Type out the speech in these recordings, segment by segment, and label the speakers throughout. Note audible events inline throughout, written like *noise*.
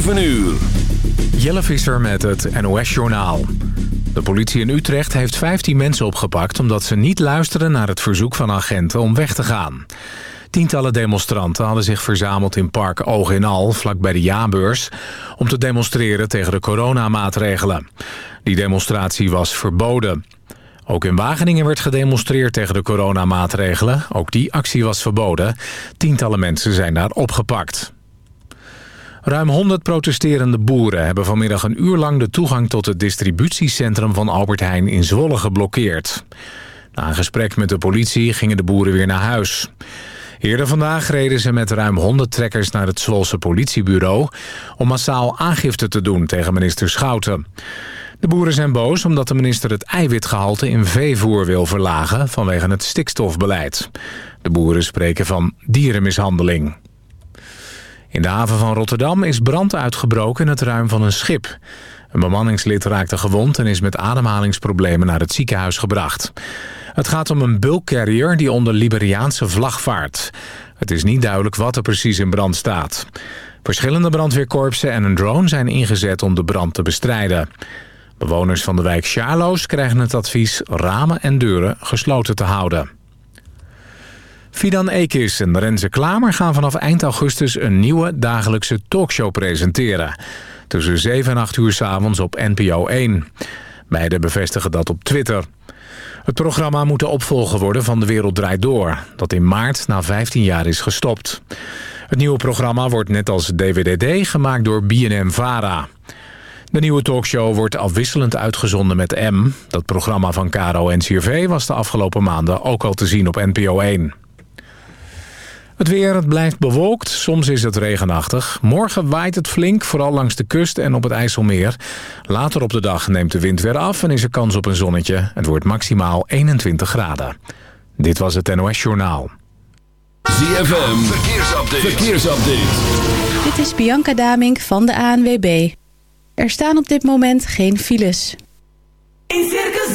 Speaker 1: 7 uur.
Speaker 2: Jelle Visser met het NOS-journaal. De politie in Utrecht heeft 15 mensen opgepakt... omdat ze niet luisteren naar het verzoek van agenten om weg te gaan. Tientallen demonstranten hadden zich verzameld in park Oog in Al... vlakbij de jaarbeurs, om te demonstreren tegen de coronamaatregelen. Die demonstratie was verboden. Ook in Wageningen werd gedemonstreerd tegen de coronamaatregelen. Ook die actie was verboden. Tientallen mensen zijn daar opgepakt. Ruim 100 protesterende boeren hebben vanmiddag een uur lang de toegang tot het distributiecentrum van Albert Heijn in Zwolle geblokkeerd. Na een gesprek met de politie gingen de boeren weer naar huis. Eerder vandaag reden ze met ruim 100 trekkers naar het Zwolse politiebureau... om massaal aangifte te doen tegen minister Schouten. De boeren zijn boos omdat de minister het eiwitgehalte in veevoer wil verlagen... vanwege het stikstofbeleid. De boeren spreken van dierenmishandeling. In de haven van Rotterdam is brand uitgebroken in het ruim van een schip. Een bemanningslid raakte gewond en is met ademhalingsproblemen naar het ziekenhuis gebracht. Het gaat om een bulkcarrier die onder Liberiaanse vlag vaart. Het is niet duidelijk wat er precies in brand staat. Verschillende brandweerkorpsen en een drone zijn ingezet om de brand te bestrijden. Bewoners van de wijk Charloes krijgen het advies ramen en deuren gesloten te houden. Fidan Ekis en Renze Klamer gaan vanaf eind augustus een nieuwe dagelijkse talkshow presenteren. Tussen 7 en 8 uur s avonds op NPO 1. Beiden bevestigen dat op Twitter. Het programma moet de opvolger worden van De Wereld Draait Door... dat in maart na 15 jaar is gestopt. Het nieuwe programma wordt net als DWDD gemaakt door BNM-VARA. De nieuwe talkshow wordt afwisselend uitgezonden met M. Dat programma van Caro en CRV was de afgelopen maanden ook al te zien op NPO 1. Het weer, het blijft bewolkt. Soms is het regenachtig. Morgen waait het flink, vooral langs de kust en op het IJsselmeer. Later op de dag neemt de wind weer af en is er kans op een zonnetje. Het wordt maximaal 21 graden. Dit was het NOS Journaal.
Speaker 1: ZFM, verkeersupdate. verkeersupdate.
Speaker 3: Dit is Bianca Damink van de ANWB. Er staan op dit moment geen files.
Speaker 4: In Circus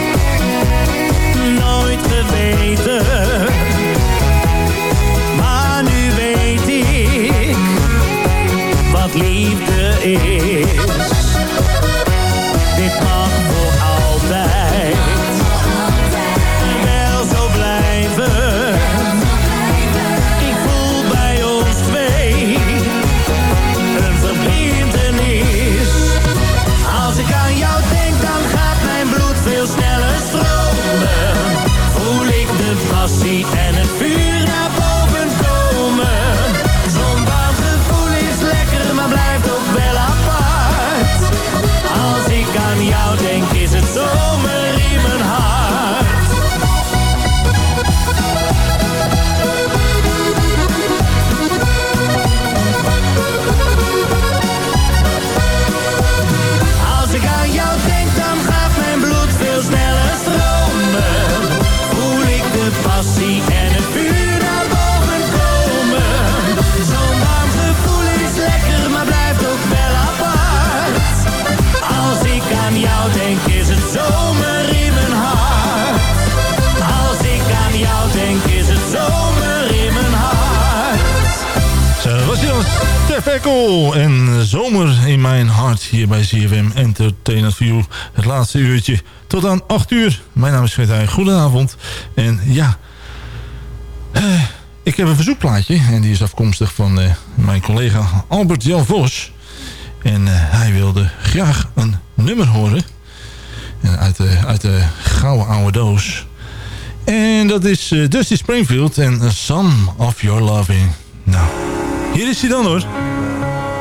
Speaker 5: uurtje. Tot aan 8 uur. Mijn naam is Svetijn. Goedenavond. En ja... Eh, ik heb een verzoekplaatje. En die is afkomstig van eh, mijn collega Albert Jan Vos. En eh, hij wilde graag een nummer horen. Uit, de, uit de gouden oude doos. En dat is Dusty Springfield en Some of Your Loving. Nou, hier is hij dan hoor.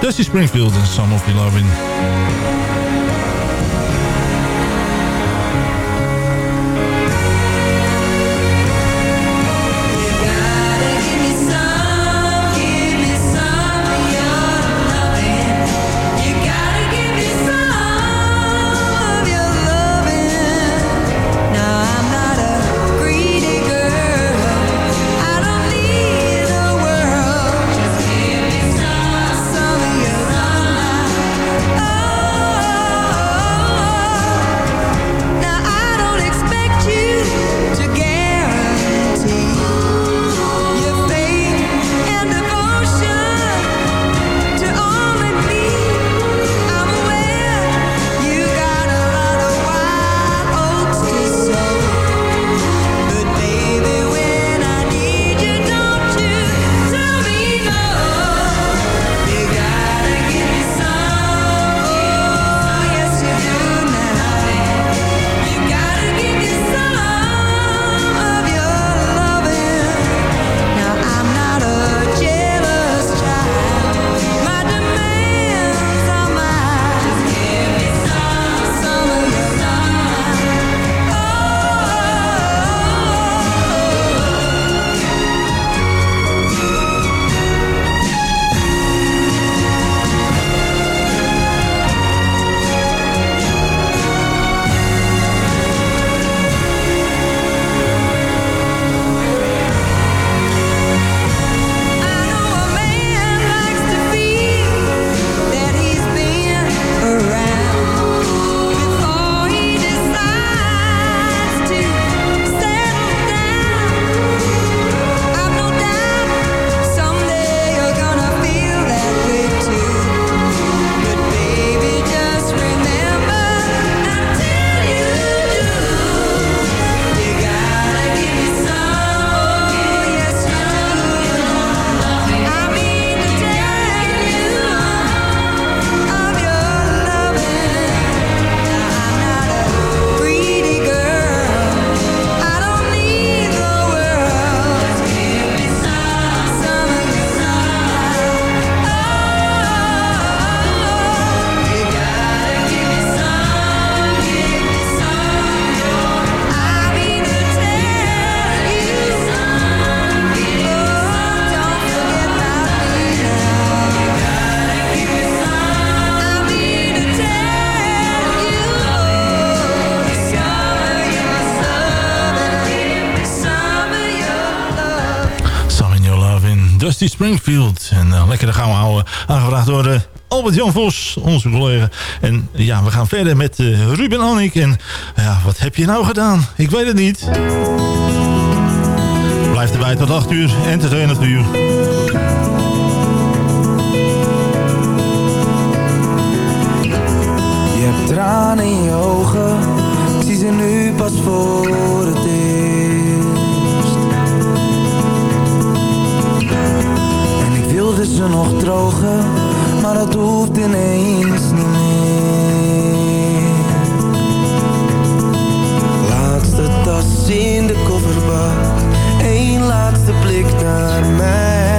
Speaker 5: Dusty Springfield en Some of Your Loving. Springfield. En uh, lekker de we houden. Aangevraagd door uh, Albert-Jan Vos, onze collega. En ja, we gaan verder met uh, Ruben Annik. En ja, wat heb je nou gedaan? Ik weet het niet. Blijf erbij tot 8 uur. Entertainment uur.
Speaker 6: Je hebt tranen in je ogen. Zie ze nu pas voor het eerst. Wilde ze nog drogen, maar dat hoeft ineens niet meer. Laatste tas in de kofferbak, één laatste blik naar mij.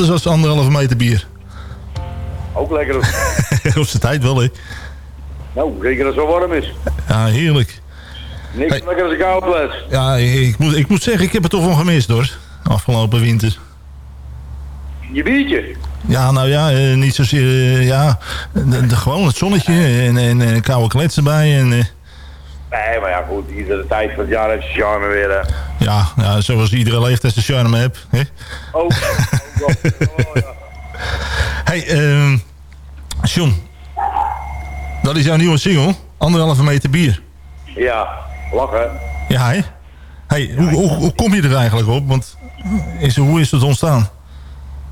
Speaker 5: Anders dan anderhalve meter bier.
Speaker 7: Ook lekker. *laughs*
Speaker 5: Op zijn tijd wel, hè.
Speaker 7: nou, zeker als het zo warm is.
Speaker 5: Ja, heerlijk.
Speaker 7: Niks
Speaker 5: Hey.
Speaker 7: lekker als een koude fles.
Speaker 5: Ja, ik moet, ik moet zeggen, ik heb het toch wel gemist, hoor. Afgelopen winter.
Speaker 7: Je biertje.
Speaker 5: Ja, nou ja, eh, niet zozeer, eh, ja, de, de- gewoon het zonnetje en, en, en koude klets erbij. En, eh,
Speaker 7: Nee, maar ja goed, iedere tijd van het jaar heeft zijn charme weer. Hè.
Speaker 5: ja, ja, zoals iedere leeftijd zijn charme heeft. Hè?
Speaker 7: Oh, oh, oh ja. *laughs*
Speaker 5: Hey, ehm John. Dat is jouw nieuwe single. Anderhalve meter bier.
Speaker 7: ja, lachen.
Speaker 5: Ja, hè? Hey, hoe, hoe, hoe kom je er eigenlijk op? Want is, hoe is het ontstaan?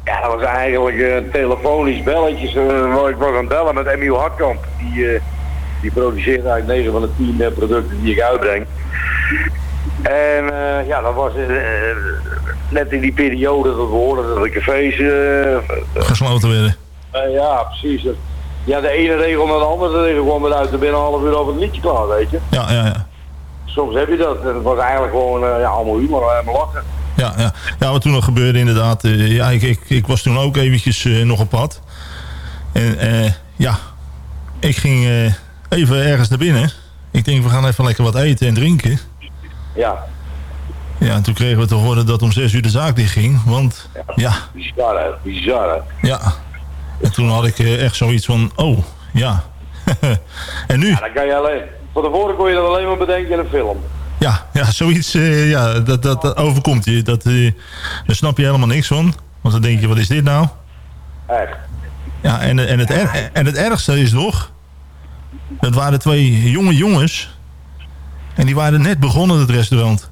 Speaker 7: Ja, dat was eigenlijk een telefonisch belletje. eh, ik was aan het bellen met Emiel Hartkamp. Die, eh, die produceert eigenlijk 9 van de 10 eh, producten die ik uitbreng. En eh, ja, dat was eh, net in die periode dat we hoorden dat de cafés... eh,
Speaker 5: Gesloten werden.
Speaker 7: ja, precies. Ja, de ene regel naar de andere regel kwam eruit. Er binnen een half uur over het liedje klaar, weet je.
Speaker 5: Ja, ja, ja.
Speaker 7: Soms heb je dat. En het was eigenlijk gewoon ja, allemaal humor, helemaal lachen.
Speaker 5: Ja, ja. ja, wat toen nog gebeurde inderdaad. ja, ik, ik, ik was toen ook eventjes nog op pad. En ja, ik ging even ergens naar binnen. Ik denk, we gaan even lekker wat eten en drinken.
Speaker 7: Ja,
Speaker 5: Ja, en toen kregen we te horen dat om zes uur de zaak dicht ging. Want ja,
Speaker 7: bizar hè, bizar hè.
Speaker 5: ja. En toen had ik eh, echt zoiets van, oh, ja. *laughs* en nu?
Speaker 7: Ja, dan kan je alleen... Van tevoren kon je dat alleen maar bedenken in een film.
Speaker 5: Ja, ja zoiets, eh, ja, dat, dat, dat overkomt je. Dat, eh, daar snap je helemaal niks van. Want dan denk je, wat is dit nou?
Speaker 7: Echt.
Speaker 5: Ja, en, en, het, er, en het ergste is nog... Dat waren twee jonge jongens. En die waren net begonnen, het restaurant.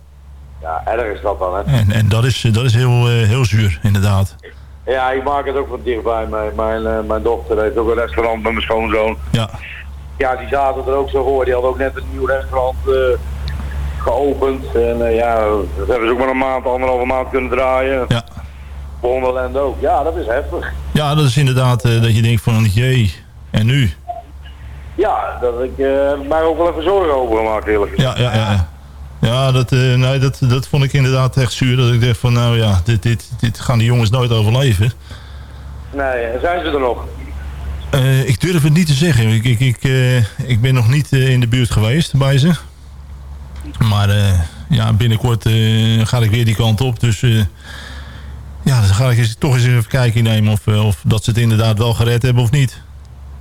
Speaker 7: Ja, erg is dat dan hè.
Speaker 5: En, en dat is, dat is heel, eh, heel zuur, inderdaad.
Speaker 7: Ja, ik maak het ook van dichtbij. Mijn, mijn, eh, mijn dochter heeft ook een restaurant met mijn schoonzoon.
Speaker 5: Ja,
Speaker 7: Ja, die zaten er ook zo voor. Die hadden ook net een nieuw restaurant eh, geopend. En ja, dat hebben ze ook maar een maand, anderhalve maand kunnen draaien.
Speaker 5: Ja.
Speaker 7: Wonderland ook. Ja, dat is heftig.
Speaker 5: ja dat is inderdaad dat je denkt van, jee, en nu?
Speaker 7: Ja, dat ik eh, mij ook wel even zorgen over gemaakt eerlijk gezegd.
Speaker 5: Ja, ja, ja. ja. Dat, eh, nee, dat, dat vond ik inderdaad echt zuur. Dat ik dacht van, nou ja, dit, dit, dit gaan die jongens nooit overleven.
Speaker 7: Nee, zijn ze er nog?
Speaker 5: Eh, ik durf het niet te zeggen. Ik, ik, ik, ik ben nog niet in de buurt geweest bij ze. Maar ja, binnenkort ga ik weer die kant op. Dus ja, dan ga ik eens, toch eens even kijken nemen of, of dat ze het inderdaad wel gered hebben of niet.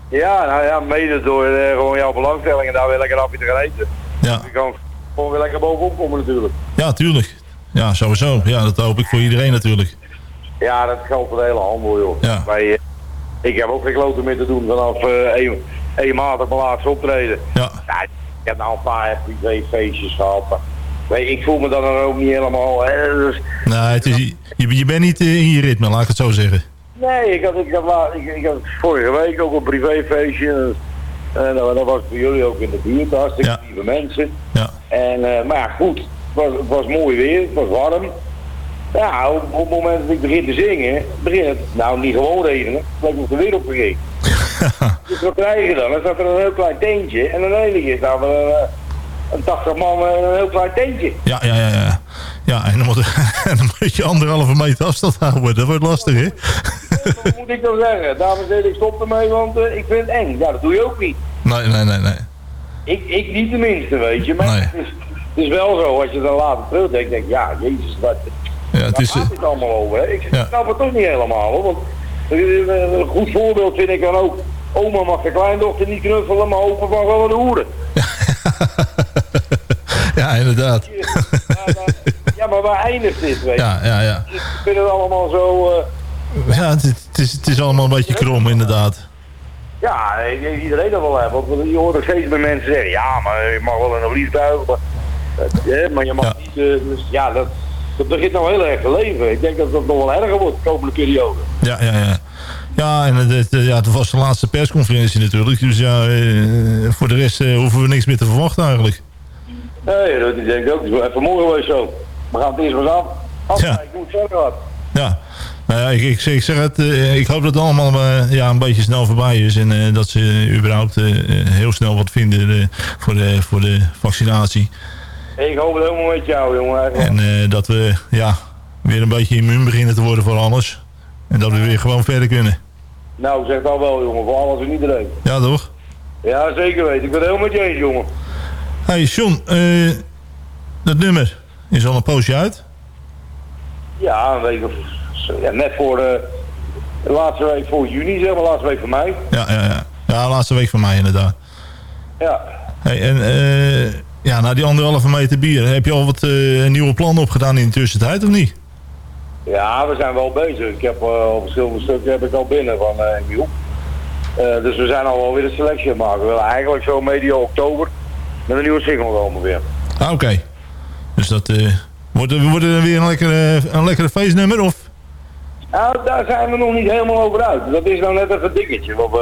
Speaker 7: Ja, nou ja, mede door eh, gewoon jouw belangstelling en daar weer lekker hapje te gaan eten.
Speaker 5: Ja,
Speaker 7: Je kan gewoon weer lekker bovenop komen natuurlijk.
Speaker 5: ja tuurlijk. Ja, sowieso. Ja, dat hoop ik voor iedereen natuurlijk.
Speaker 7: Ja, dat geldt voor de hele handel, joh.
Speaker 5: Ja.
Speaker 7: Wij, eh, ik heb ook geen kloten meer te doen vanaf eh één, één maand op mijn laatste optreden.
Speaker 5: Ja,
Speaker 7: Ja, ik heb nou een paar privéfeestjes gehad. Weet, ik voel me dan ook niet helemaal... Hè, dus,
Speaker 5: nou, het is, je, je bent niet eh, in je ritme, laat ik het zo zeggen.
Speaker 7: Nee, ik had, ik, had, ik, ik had vorige week ook een privéfeestje. En uh, dat was voor jullie ook in de buurt. Hartstikke
Speaker 5: Ja.
Speaker 7: lieve mensen.
Speaker 5: Ja,
Speaker 7: En, eh, maar ja, goed. Het was, het was mooi weer. Het was warm. Ja, op, op het moment dat ik begin te zingen, begin het nou niet gewoon regenen. Het lijkt of de wereld vergeet. *laughs* dus wat krijg je dan? Dan staat er een heel klein teentje. En dan enige is daar een, eh, een 80 man en een heel klein teentje.
Speaker 5: ja, ja, ja. ja. Ja, en dan moet, en *laughs* dan moet je anderhalve meter afstand houden. Dat wordt lastig, hè?
Speaker 7: Wat moet ik dan zeggen? Dames en heren, ik stop ermee, want eh, ik vind het eng. Ja, dat doe je ook niet.
Speaker 5: Nee, nee, nee, nee.
Speaker 7: Ik, ik niet tenminste, weet je. Maar
Speaker 5: Nee.
Speaker 7: het, is, het is wel zo, als je dan later terugdenkt, denk ik, ja, jezus, wat,
Speaker 5: Ja, het is,
Speaker 7: gaat dit allemaal over? Hè? Ik
Speaker 5: Ja.
Speaker 7: snap het toch niet helemaal, hoor. Want eh, een goed voorbeeld vind ik dan ook, oma mag de kleindochter niet knuffelen, maar opa mag wel een hoeren. *laughs*
Speaker 5: ja, inderdaad.
Speaker 7: Ja, maar- ja, maar waar eindigt dit, weet je?
Speaker 5: Ja, ja, ja.
Speaker 7: Ik vind het allemaal zo... eh,
Speaker 5: Ja, het, het is, het is allemaal een beetje krom, inderdaad.
Speaker 7: Ja, iedereen dat wel hebben. Want je hoort nog steeds bij mensen zeggen, ja, maar je mag wel een vliegtuig, maar, eh, maar je mag
Speaker 5: Ja.
Speaker 7: niet... eh, dus ja, dat, dat begint nou heel erg te leven. Ik denk dat dat nog wel erger wordt de komende periode.
Speaker 5: Ja, ja, ja. Ja, en het, ja, het was de laatste persconferentie natuurlijk. Dus ja, eh, voor de rest eh, hoeven we niks meer te verwachten eigenlijk.
Speaker 7: Nee, dat denk ik ook. Het is wel even mooi geweest zo. We gaan het eerst maar eens af. Afkijken
Speaker 5: Ja.
Speaker 7: hoe het verder gaat.
Speaker 5: Ja. Nou ja, ik, ik, zeg- ik zeg het, eh, ik hoop dat het allemaal eh, ja, een beetje snel voorbij is. En eh, dat ze überhaupt heel snel wat vinden voor, de, voor de vaccinatie.
Speaker 7: Ik hoop het helemaal met jou, jongen.
Speaker 5: En dat we ja, weer een beetje immuun beginnen te worden voor alles. En dat we weer gewoon verder kunnen.
Speaker 7: Nou, zeg dat wel, jongen. Voor alles en iedereen.
Speaker 5: Ja, toch?
Speaker 7: Ja, zeker weten. Ik ben het helemaal met je eens, jongen.
Speaker 5: Hey John, dat nummer is al een poosje uit.
Speaker 7: Ja, een week of... Ja, net voor de, de laatste week voor juni, zeg maar. Laatste week van mei.
Speaker 5: Ja, ja, ja. Ja, laatste week van mij inderdaad.
Speaker 7: Ja.
Speaker 5: Hey, en eh, ja, na die anderhalve meter bier, heb je al wat eh, nieuwe plannen opgedaan in de tussentijd of niet?
Speaker 7: Ja, we zijn wel bezig. Ik heb eh, al verschillende stukken heb ik al binnen van eh. Eh, dus we zijn al wel weer een selectie aan het maken. We willen eigenlijk zo medio oktober met een nieuwe single komen weer.
Speaker 5: Ah, oké. Dus dat eh, wordt, er- wordt er weer een lekkere, een lekkere feestnummer of?
Speaker 7: Nou, daar zijn we nog niet helemaal over uit. Dat is nou net even een dingetje. Want, eh,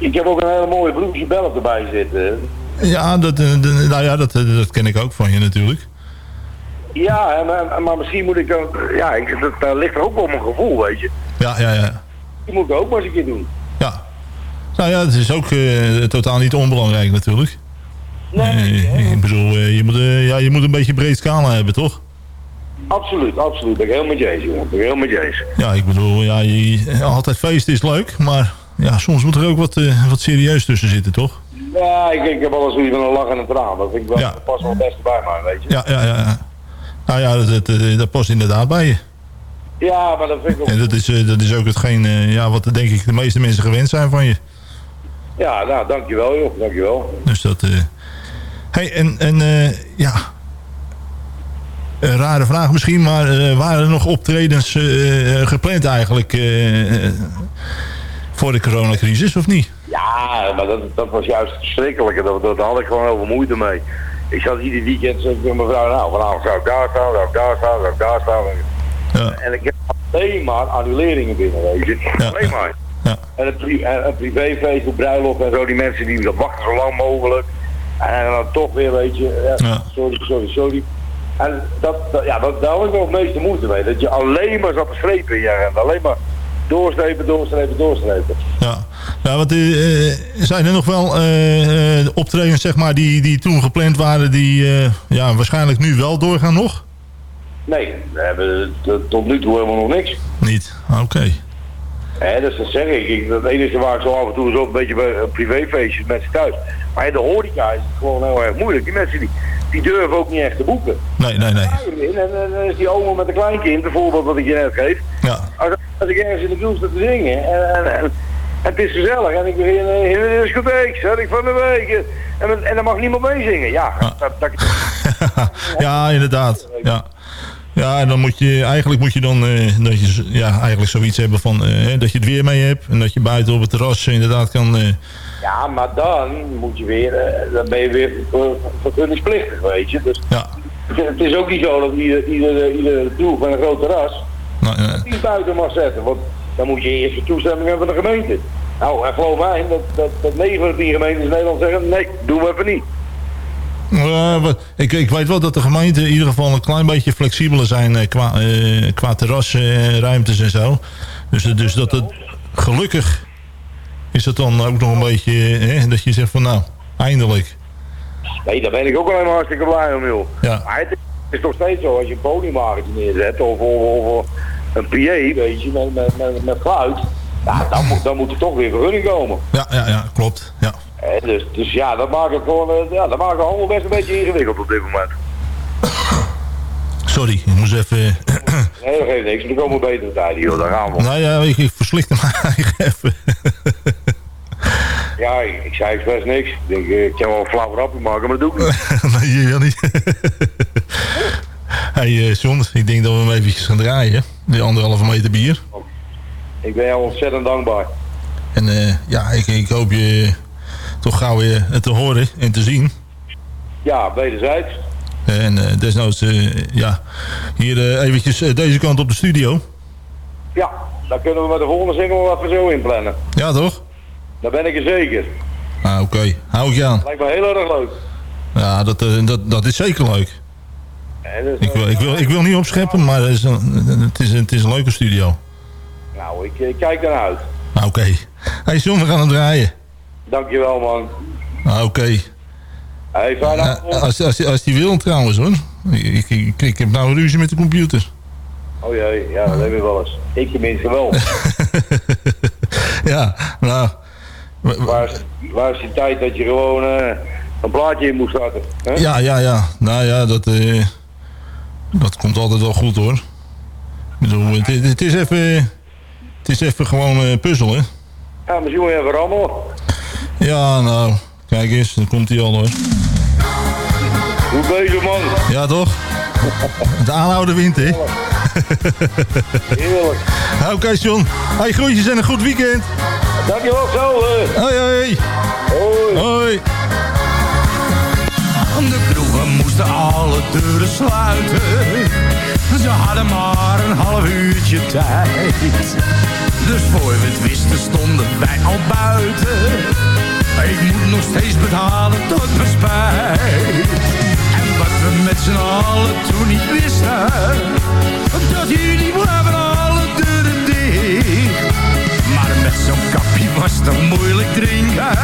Speaker 7: ik heb ook een hele mooie broekje Belg erbij zitten.
Speaker 5: Ja, dat, eh, nou ja, dat, eh, dat ken ik ook van je natuurlijk.
Speaker 7: Ja, maar, maar misschien moet ik dan... Ja, ik, dat, dat ligt er ook wel op mijn gevoel, weet je.
Speaker 5: Ja, ja, ja.
Speaker 7: Die moet ik ook maar eens een keer doen.
Speaker 5: Ja. Nou ja, het is ook totaal niet onbelangrijk natuurlijk.
Speaker 7: Nee,
Speaker 5: ik bedoel, je, moet, ja, je moet een beetje breed scala hebben, toch?
Speaker 7: Absoluut, absoluut. Ben ik heel met je eens, jongen. Ben ik heel met je eens.
Speaker 5: Ja, ik bedoel, ja, je, altijd feesten is leuk, maar ja, soms moet er ook wat, eh, wat serieus tussen zitten, toch?
Speaker 7: Ja, ik, ik heb eens zoiets van een lach en een traan. Dat vind ik wel,
Speaker 5: Ja.
Speaker 7: past wel het beste bij mij, weet je.
Speaker 5: Ja, ja, ja. Nou ja, dat, dat, dat past inderdaad bij je.
Speaker 7: Ja, maar dat vind ik ook...
Speaker 5: En dat is, eh, dat is ook hetgeen eh, ja, wat denk ik de meeste mensen gewend zijn van je.
Speaker 7: Ja, nou, dankjewel, joh. Dankjewel.
Speaker 5: Dus dat... eh hey, en, en eh, ja... Een rare vraag misschien, maar eh, waren er nog optredens eh, gepland eigenlijk eh, eh, voor de coronacrisis of niet?
Speaker 7: Ja, maar dat, dat was juist het verschrikkelijke. Dat, dat, had ik gewoon heel veel moeite mee. Ik zat ieder weekend zeg ik tegen mijn vrouw, nou, vanavond zou ik daar staan, zou ik daar staan, zou ik daar staan.
Speaker 5: Ja.
Speaker 7: En ik heb alleen maar annuleringen binnen, weet je. alleen maar.
Speaker 5: Ja.
Speaker 7: En een, pri en een privéfeest, een bruiloft en zo, die mensen die dat wachten zo lang mogelijk. En dan toch weer, weet je, sorry, sorry, sorry. En dat, dat, ja, dat, daar had ik wel het meeste moeite mee. Dat je alleen maar zat te strepen in je. Alleen maar doorstrepen, doorstrepen, doorstrepen.
Speaker 5: Ja, ja want eh, eh, zijn er nog wel eh, optredens zeg maar, die, die toen gepland waren... die ja, waarschijnlijk nu wel doorgaan nog?
Speaker 7: Nee, we hebben tot nu toe helemaal nog niks.
Speaker 5: Niet? Oké.
Speaker 7: Hè, dus dat zeg ik. ik. Het enige waar ik zo af en toe is ook een beetje bij een privéfeestjes met mensen thuis. Maar in de horeca is het gewoon heel erg moeilijk. Die mensen die, die durven ook niet echt te boeken.
Speaker 5: Nee, nee, nee.
Speaker 7: En, dan is die oma met een kleinkind, een voorbeeld wat ik je net geef.
Speaker 5: Ja.
Speaker 7: Als, als ik ergens in de kroeg sta te zingen en, en, het is gezellig en ik begin in, in een discotheek, zet ik van de week. En, en dan mag niemand meezingen. Ja, dat, dat, *laughs*
Speaker 5: ja, inderdaad. Ja. Ja, dan moet je, eigenlijk moet je dan eh, dat je, ja, eigenlijk zoiets hebben van eh, dat je het weer mee hebt. En dat je buiten op het terras inderdaad kan... eh,
Speaker 7: Ja, maar dan moet je weer, dan ben je weer ver- vergunningsplichtig, weet je. Dus
Speaker 5: ja. *laughs*
Speaker 7: het, is ook niet zo dat ieder, ieder, ieder doel van een groot terras
Speaker 5: nou,
Speaker 7: die buiten mag zetten. Want dan moet je eerst de toestemming hebben van de gemeente. Nou, en geloof mij, dat, dat, dat 9 van de 10 gemeentes in Nederland zeggen, nee, doen we even niet.
Speaker 5: Wat- ik, ik weet wel dat de gemeenten in ieder geval een klein beetje flexibeler zijn eh, qua, eh, qua terrasruimtes en zo. Dus, dus dat het gelukkig is het dan ook nog een beetje dat je zegt van nou, eindelijk.
Speaker 7: Nee, daar ben ik ook alleen maar hartstikke blij om, joh.
Speaker 5: Ja.
Speaker 7: Maar het is toch steeds zo, als je een podiumwagentje neerzet of, of, of een PA, weet je, met, met, met, met ja, dan, moet, dan moet er toch weer vergunning komen.
Speaker 5: Ja, ja, ja klopt. Ja.
Speaker 7: Dus, dus ja, dat maakt het gewoon, eh, ja, dat maakt het allemaal best een beetje ingewikkeld op dit moment.
Speaker 5: Sorry, ik moest even...
Speaker 7: Nee, dat geeft niks, er komen betere tijden, joh, daar gaan we.
Speaker 5: nou ja, ik, ik verslikte me *laughs* eigen even.
Speaker 7: Ja, ik, ik zei expres niks. Ik denk, eh, ik kan wel een flauw grapje maken, maar dat doe ik niet. *laughs*
Speaker 5: nee, je wil niet. *laughs* hey, eh, John, ik denk dat we hem eventjes gaan draaien. Die anderhalve meter bier.
Speaker 7: Ik ben jou ontzettend dankbaar.
Speaker 5: En eh, ja, ik, ik hoop je toch gauw weer te horen en te zien.
Speaker 7: Ja, wederzijds.
Speaker 5: En eh, desnoods, eh, ja, hier eh, eventjes eh, deze kant op de studio.
Speaker 7: Ja, dan kunnen we met de volgende single wel even zo inplannen.
Speaker 5: Ja, toch?
Speaker 7: Daar ben ik er zeker.
Speaker 5: Ah, oké. Hou ik je aan.
Speaker 7: Lijkt me heel erg leuk.
Speaker 5: Ja, dat, eh, dat, dat is zeker leuk. Ik wil, ik wil, ik wil niet opscheppen, maar het is een, het is, een- het is een leuke studio.
Speaker 7: Nou, ik, ik kijk ernaar uit.
Speaker 5: Ah, oké. Hey John, we gaan hem draaien.
Speaker 7: Dankjewel, man.
Speaker 5: Ah, oké.
Speaker 7: Hey,
Speaker 5: als, als, als die wil trouwens hoor. Ik, ik, ik heb nou ruzie met de computer.
Speaker 7: Oh jee, ja, dat heb je wel eens. Ik tenminste wel. *laughs*
Speaker 5: Ja, nou...
Speaker 7: waar, is, waar is die tijd dat je gewoon eh, een plaatje in moest starten? Hè?
Speaker 5: Ja, ja, ja. Nou ja, dat, eh, dat komt altijd wel goed hoor. Bedoel, het, het is even... Het is even gewoon eh, puzzelen.
Speaker 7: Ja, misschien moet je even rammelen.
Speaker 5: Ja, nou... Kijk eens, dan komt hij al hoor.
Speaker 7: Goed bezig, man.
Speaker 5: Ja, toch? Het aanhouden wint, hè?
Speaker 7: Heerlijk.
Speaker 5: Oké, John. Hey, groetjes en een goed weekend.
Speaker 7: Dankjewel, zo.
Speaker 5: Hoi, hoi.
Speaker 7: Hoi.
Speaker 5: Hoi.
Speaker 8: De kroegen moesten alle deuren sluiten. Ze hadden maar een half uurtje tijd. Dus voor we het wisten stonden wij al buiten. Ik moet nog steeds betalen tot mijn spijt. En wat we met z'n allen toen niet wisten. Dat jullie blijven alle deuren dicht. Maar met
Speaker 9: zo'n kappie was toch moeilijk drinken.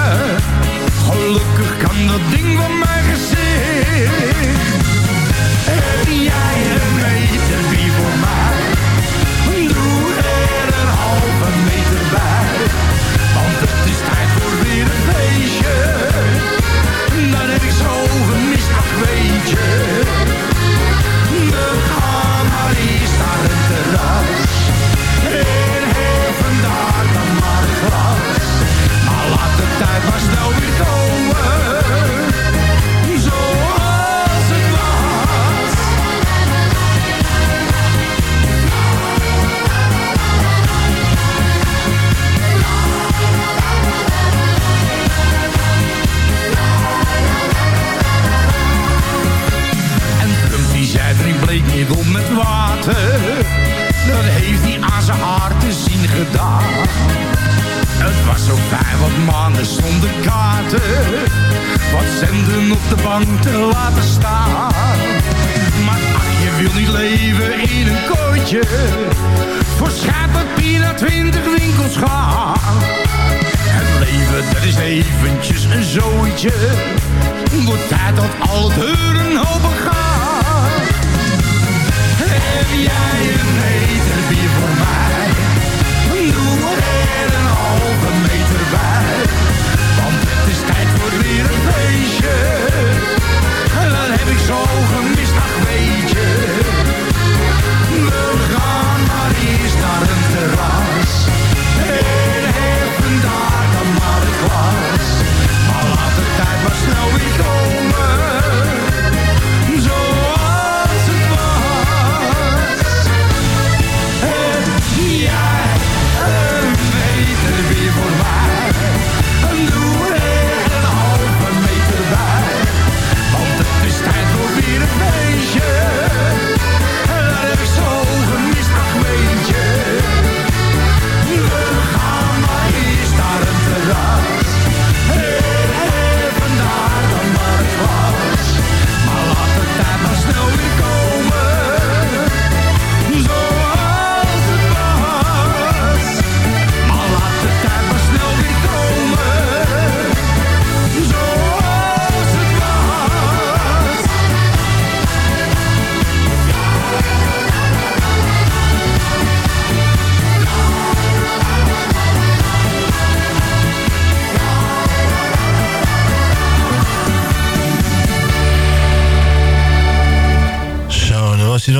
Speaker 9: Gelukkig kan dat ding van mijn gezicht. Heb jij een meter bier voor mij? Doe er een halve meter bij. Want het Dan heb ik zo gemist, ach weet je. Dat heeft hij aan zijn hart te zien gedaan. Het was zo fijn wat maanden zonder kaarten. Wat zenden op de bank te laten staan. Maar ach, je wil niet leven in een kooitje. Voor schijnpapier naar twintig winkels gaan. Het leven, dat is eventjes een zooitje. Wordt tijd dat al het deuren open. Jij een meter bier voor mij? Doe er een halve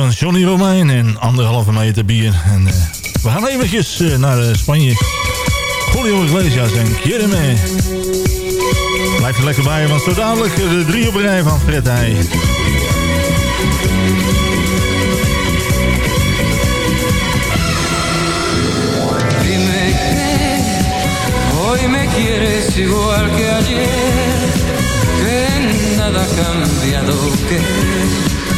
Speaker 5: Johnny Romein en anderhalve meter bier. En eh, we gaan eventjes eh, naar eh, Spanje. Julio Iglesias en Kiereme. Blijf er lekker bij, want zo dadelijk de drie op rij van Fred Heij.
Speaker 10: Quieres igual que ayer, que nada ha cambiado, que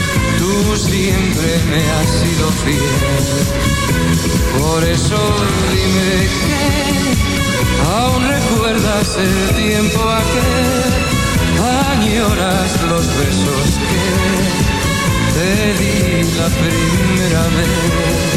Speaker 10: tú siempre me has sido fiel. Por eso dime que aún recuerdas el tiempo aquel, añoras los besos que te di la primera vez.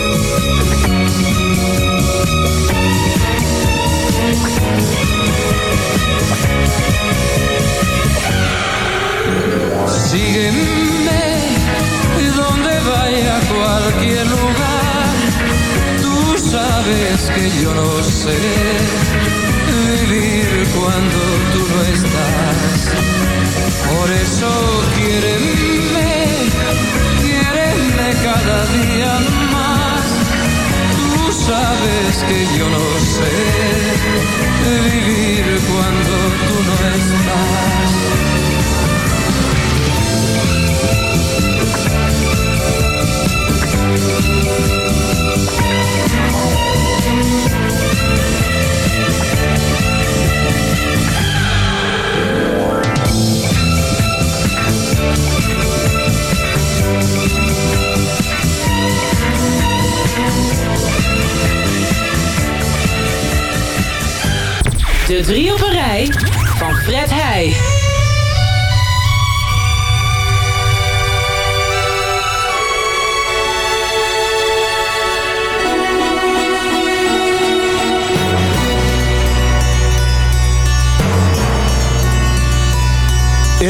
Speaker 10: Que yo no sé vivir cuando tú no estás.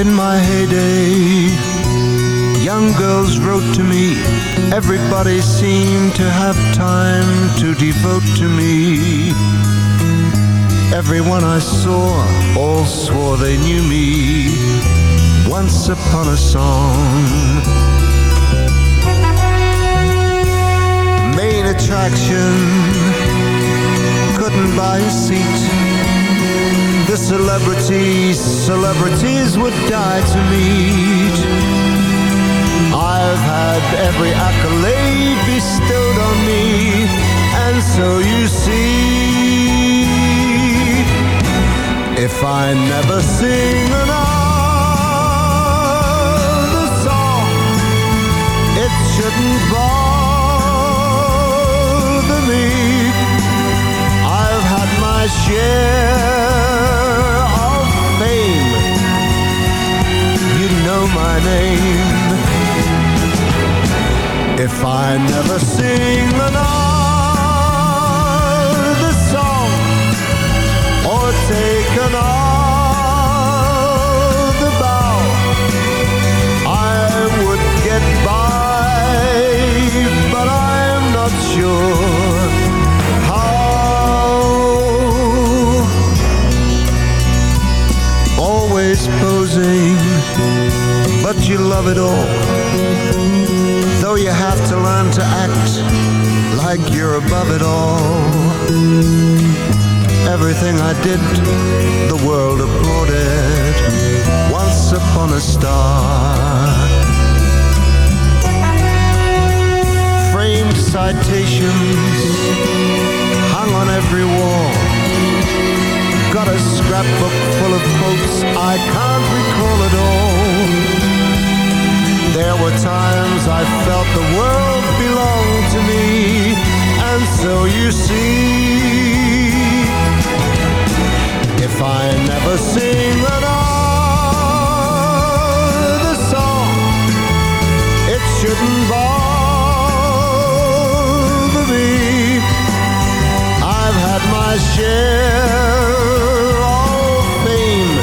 Speaker 11: In my heyday, young girls wrote to me. Everybody seemed to have time to devote to me. Everyone I saw all swore they knew me. Once upon a song. Main attraction, couldn't buy a seat. The celebrities, celebrities would die to meet. I've had every accolade bestowed on me, and so you see, if I never sing another song, it shouldn't bother name. If I never sing like you're above it all. Everything I did, the world applauded. Once upon a star. Framed citations hung on every wall. Got a scrapbook full of quotes I can't recall it all. There were times I felt the world me, and so you see, if I never sing another song, it shouldn't bother me. I've had my share of fame,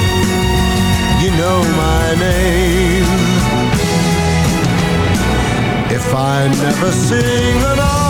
Speaker 11: you know If I never sing another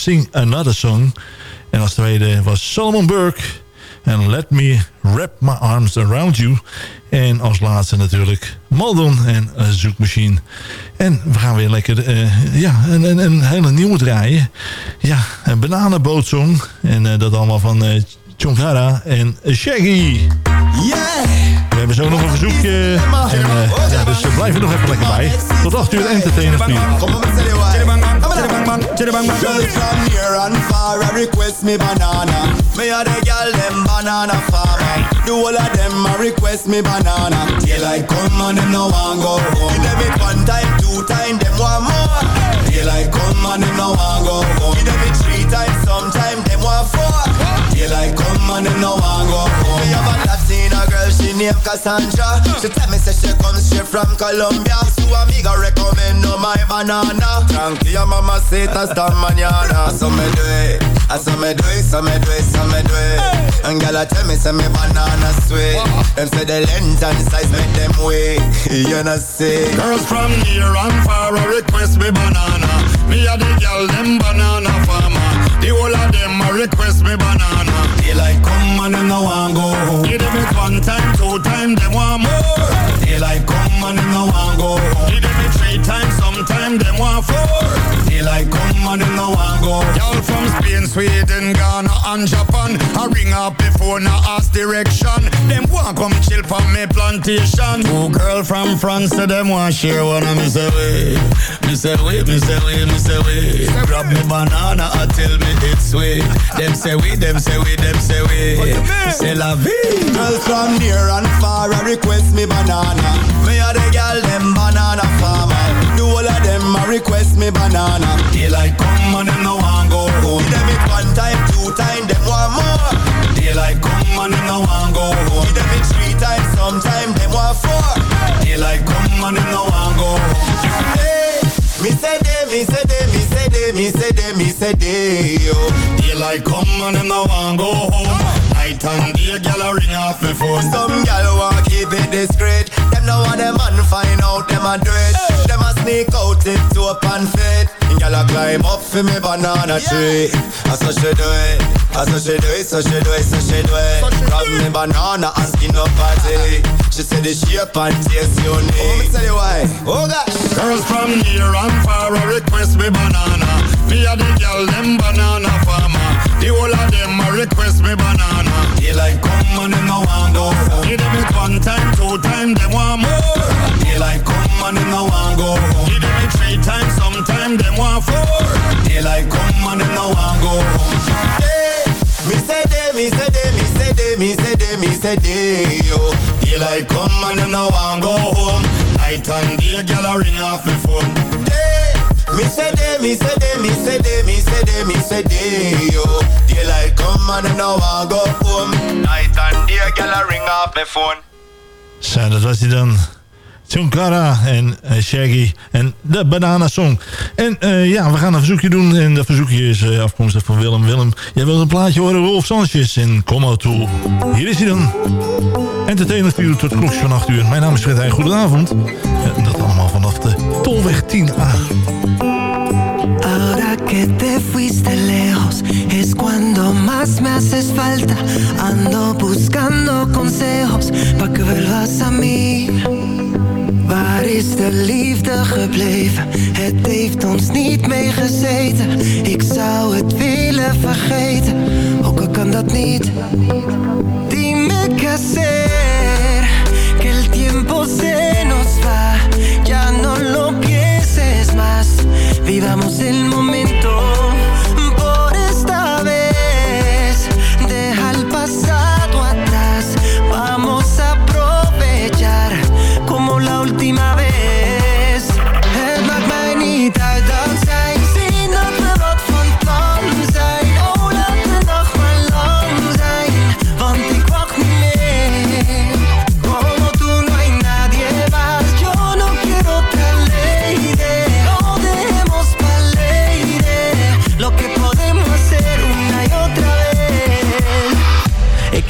Speaker 5: Sing Another Song. En als tweede was Solomon Burke en Let Me Wrap My Arms Around You. En als laatste natuurlijk Maldon en uh, Zoekmachine. En we gaan weer lekker uh, ja, een, een, een, hele nieuwe draaien. Ja, een bananenbootsong. En uh, dat allemaal van uh, Chonkara en Shaggy.
Speaker 12: Yeah!
Speaker 5: We hebben zo nog een verzoekje. En, ja, dus blijf er nog even lekker bij. Tot 8 uur entertainers
Speaker 12: Girls from near and far, I request me banana. Me a the girl them banana farmer. The whole of them a request me banana. Daylight come and them no want go home. Give them it one time, two time, them want more. Daylight come and them no want go home. Give them it three times, sometime them want four. Daylight come and them no want go home. Me have a Latina girl, she named Cassandra. She tell me say she comes straight from Colombia. So amiga recommend no my banana. Tranquila mama say hasta mañana. So me I so me it, so me it, so me do it. And I tell me say me banana sweet. Them say the length and size make them weak. *laughs* You know see.
Speaker 13: Girls from near and far a request me banana. Me a the girl them banana farmer. The whole of them a request me banana.
Speaker 12: Daylight come and them no want go home.
Speaker 13: Give them it one time, two time, them want more.
Speaker 12: Daylight come and them no want go home.
Speaker 13: Give them it three times, sometime them want four.
Speaker 12: Daylight come and them no want go.
Speaker 13: Y'all from Spain, Sweden, Ghana and Japan. I ring up before now ask direction. Them want come chill from me plantation. Two girl from France, so them want share one of me say way. Me say way, me say way, me say way. Grab me banana and tell me it's sweet. Them say we, them say we, them say we. Say la vie.
Speaker 12: Girls from near and far a request me banana. Me a the girl them banana farmer. The whole of them a request me banana. Daylight come and them no want go home. Give them it one time, two time, them want more. Daylight come and them no want go home. Give them it three times, sometime them want four. Daylight come and them no want go home. Hey, me say they, me say they, me say they, me say day, me say day, yo.
Speaker 13: Daylight come and them no want go home. Night and day, gyal a ring off me phone.
Speaker 12: Some gal want keep it discreet. Them no want them man find out them a do it. Them a sneak out it to up and fit. Gal a climb up for me banana tree. I so she do it. I so she do it, so she do it, so she do it. Grab me banana and skin up party. She said the shape and taste unique. Oh, me tell you why. Oh gosh.
Speaker 13: Girls from near and far request me banana. Me a the girl them banana farmer. The whole of them a request me banana.
Speaker 12: Daylight come and them no want go home.
Speaker 13: Give them it one time, two time, them want more.
Speaker 12: Daylight come and them no want go home.
Speaker 13: Give them it three times, sometime them want four.
Speaker 12: Daylight come and them no want go home. Hey, me say they, me say they, me say they, me say they, me say they, yo.
Speaker 13: Daylight come and them no want go home. Night and day, gyal a ring off me phone.
Speaker 12: Me say they, me say they, me say they, me say they, me say come and them no want go home. Night and day, gyal a ring phone.
Speaker 5: Zo, dat was hij dan. Chunkara en uh, Shaggy en de Banana Song. En uh, ja, we gaan een verzoekje doen. En dat verzoekje is uh, afkomstig van Willem. Willem, jij wilt een plaatje horen, Wolf Sanchez en Como toe. Hier is hij dan. Entertainment uur tot klokjes van 8 uur. Mijn naam is Fred goedenavond. De Tolweg 10A.
Speaker 6: Ahora que te fuiste lejos es cuando más me haces falta. Ando buscando consejos pa' que vuelvas a mí. Waar is de liefde gebleven? Het heeft ons niet meegezeten. Ik zou het willen vergeten, ook al kan dat niet. Hacer, que el se nos va. Ya no lo pienses más, vivamos el momento.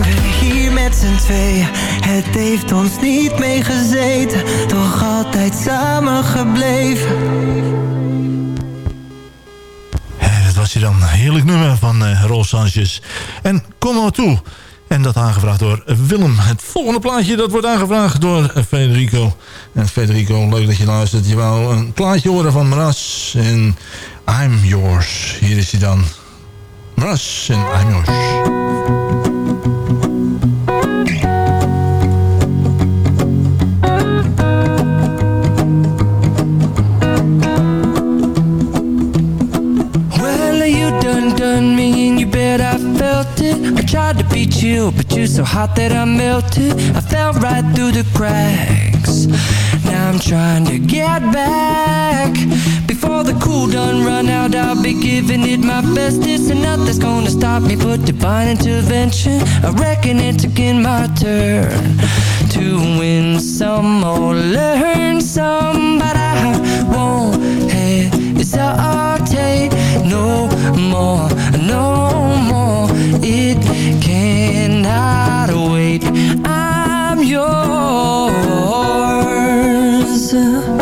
Speaker 14: we hier met z'n tweeën. Het heeft ons niet meegezeten Toch altijd samen gebleven.
Speaker 5: En dat was hier dan. Heerlijk nummer van Rolf Sanchez. En kom maar toe. En dat aangevraagd door Willem. Het volgende plaatje dat wordt aangevraagd door Federico. En Federico, leuk dat je luistert. Je wou een plaatje horen van Maras en I'm Yours. Hier is hij dan. Maras en I'm Yours.
Speaker 14: Be chill, but you're so hot that I melted. I fell right through the cracks. Now I'm trying to get back. Before the cool done run out I'll be giving it my bestest. And nothing's gonna stop me but divine intervention. I reckon it's again my turn To win some or learn some. But I won't hesitate no more, yours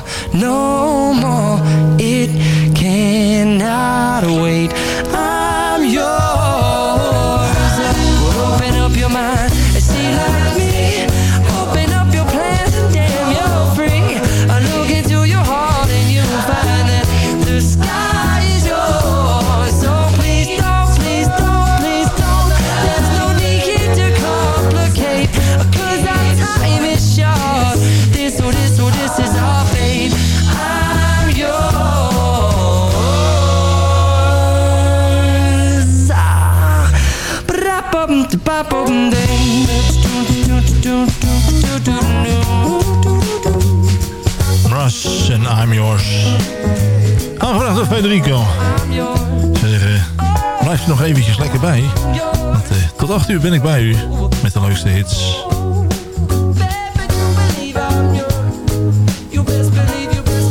Speaker 14: no more. It cannot
Speaker 5: wait. tot 8 uur ben ik bij u met de leukste hits.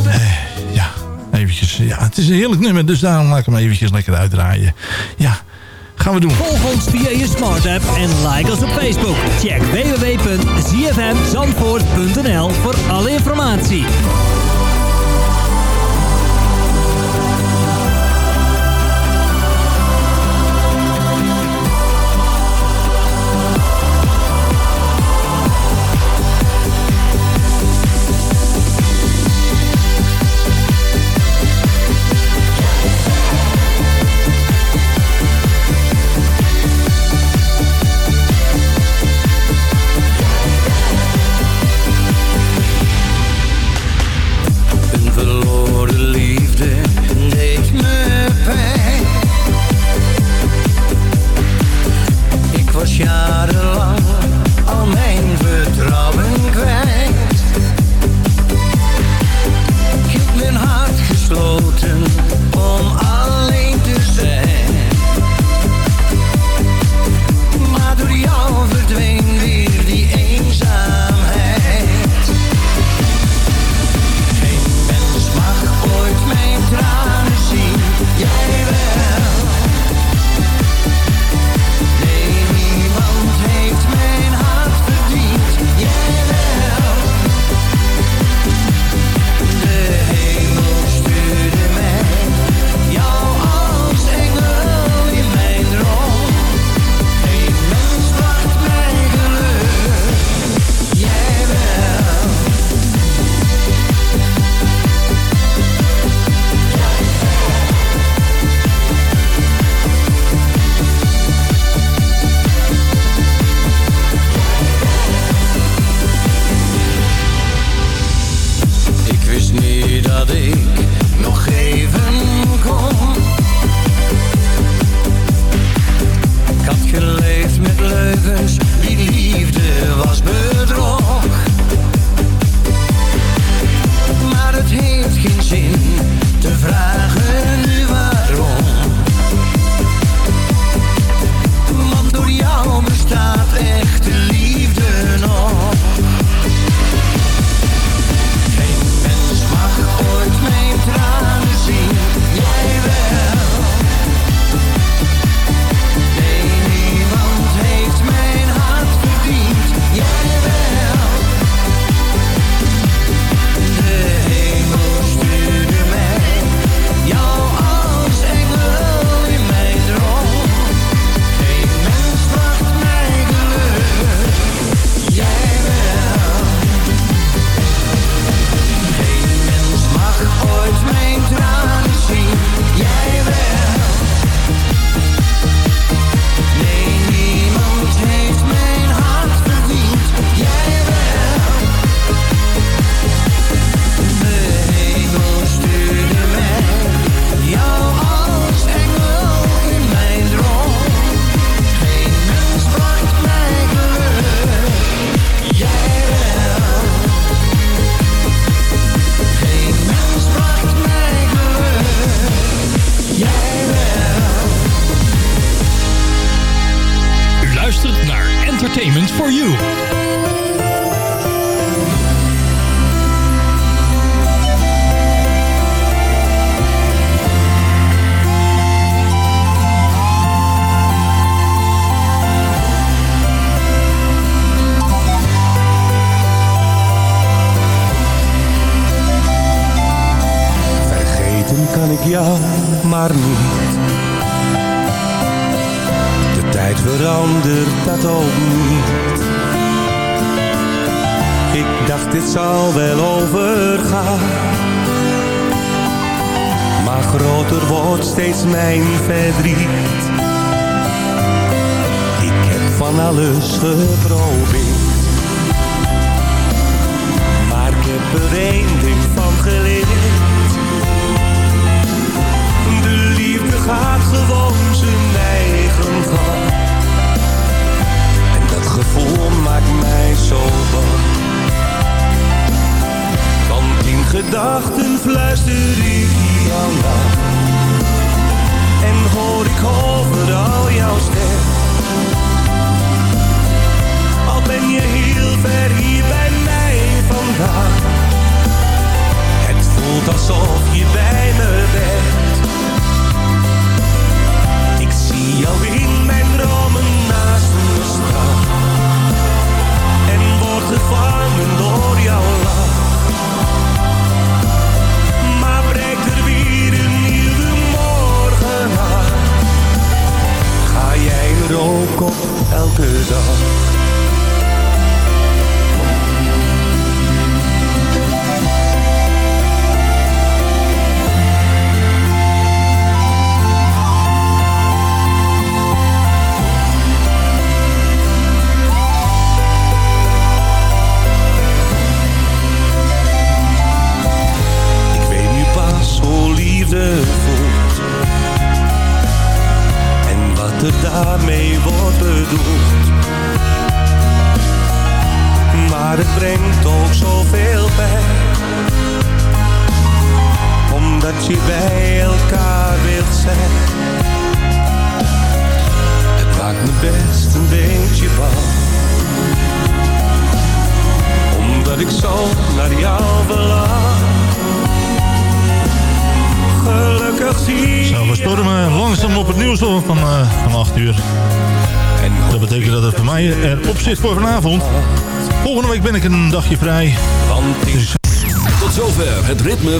Speaker 5: Eh, ja, eventjes, ja, het is een heerlijk nummer, dus daarom laat ik hem eventjes lekker uitdraaien. Ja, gaan we doen.
Speaker 6: Volg ons via je smart app en like ons op Facebook. Check www.zfmzandvoort.nl voor alle informatie.